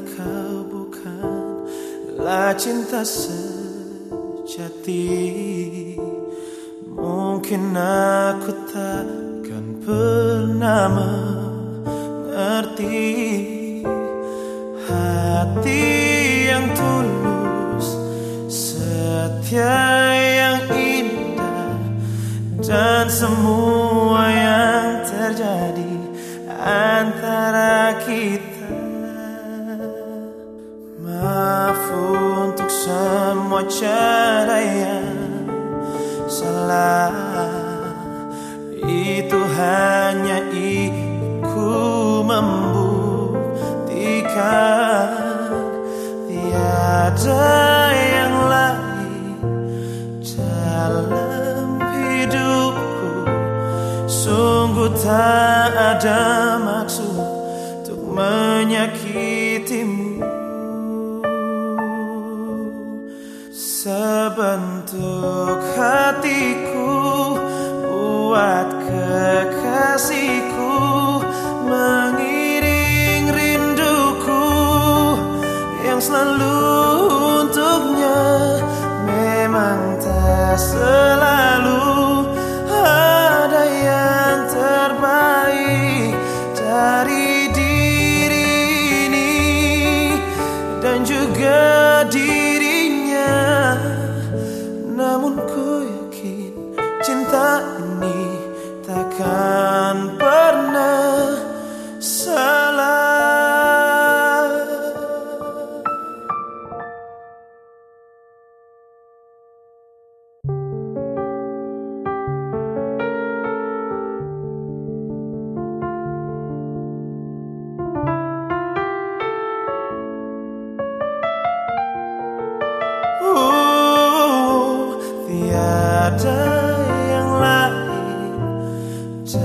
Kau bukanlah cinta sejati. Mungkin aku takkan pernah mengerti Hati yang tulus Setia yang indah Dan semua yang terjadi Untuk semua cara yang salah. Itu hanya iku membuktikan. Tiada yang lain dalam hidupku. Sungguh tak ada maksud untuk menyakitimu Sebentuk hatiku buat kekasihku Mengiring rinduku yang selalu untuknya Memang tak selalu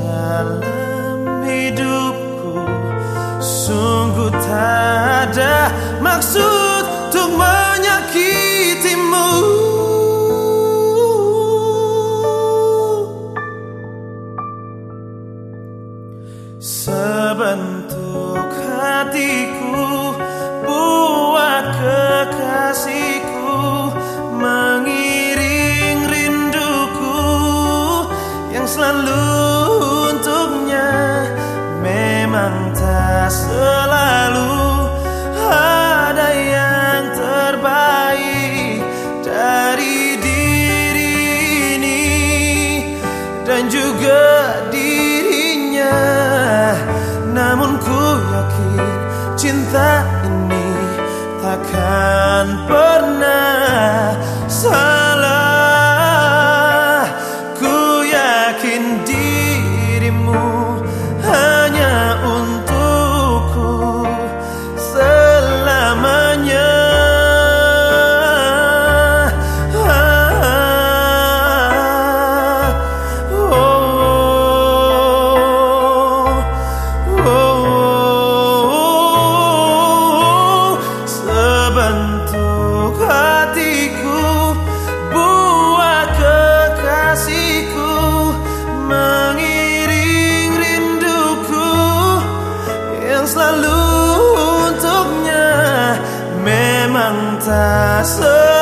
dalam hidupku. Sungguh tak ada maksud juga dirinya. Namun ku yakin cinta ini takkan pernah salah. Ku yakin dirimu Memang tak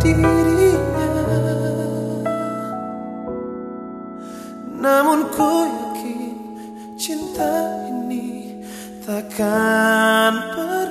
dirinya. Namun ku yakin cinta ini takkan pernah